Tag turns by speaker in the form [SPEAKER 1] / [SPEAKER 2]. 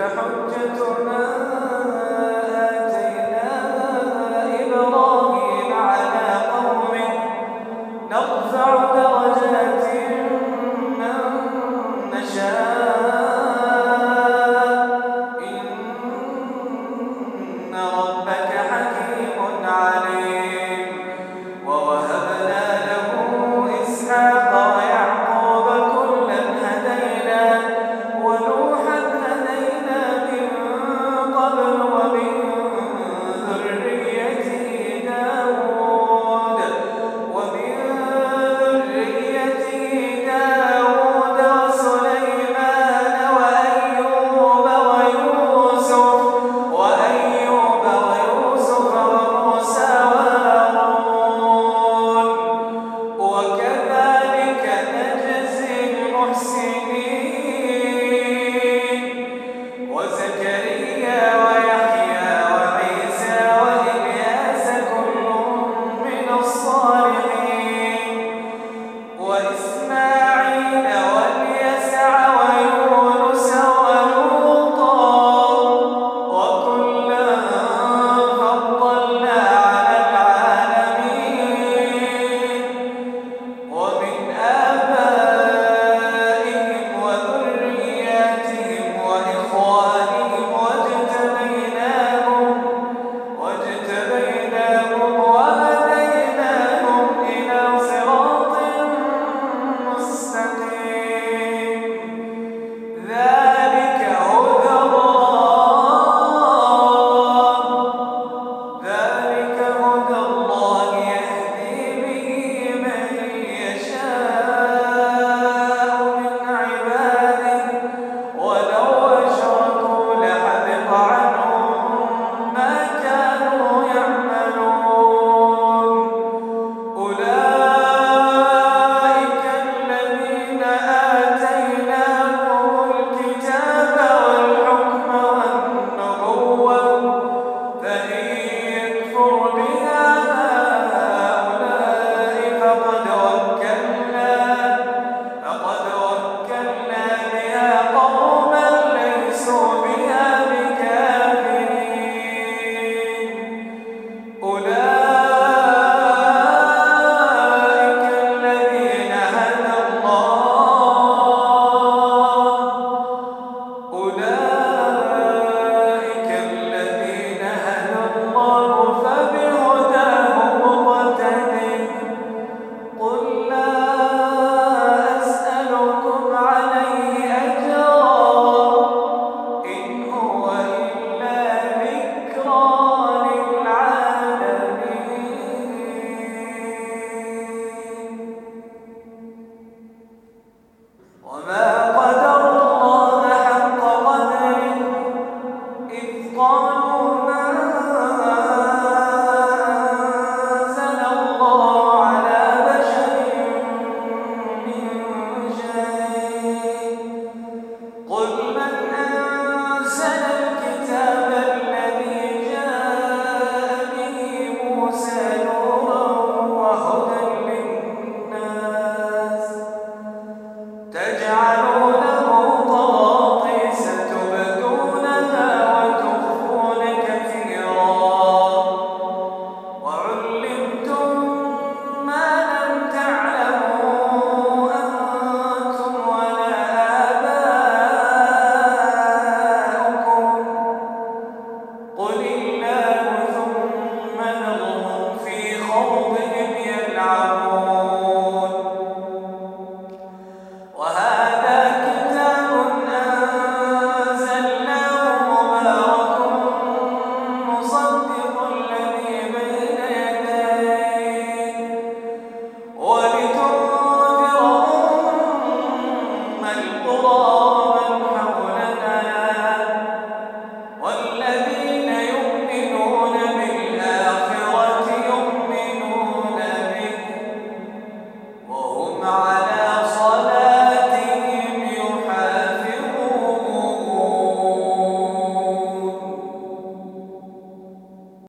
[SPEAKER 1] تلك حجتنا تجعلون مع